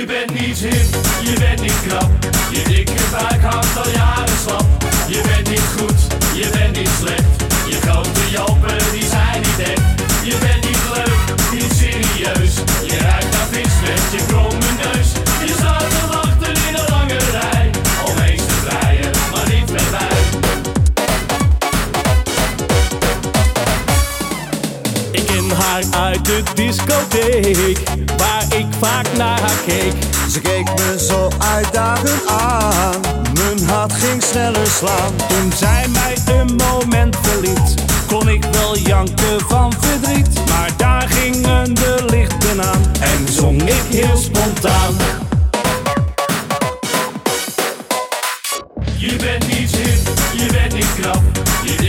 Je bent niet hip, je bent niet knap, je dikke uit de discotheek, waar ik vaak naar haar keek. Ze keek me zo uitdagend aan, mijn hart ging sneller slaan. Toen zij mij een moment verliet, kon ik wel janken van verdriet. Maar daar gingen de lichten aan en zong ik heel spontaan. Je bent niet hip, je bent niet knap. Je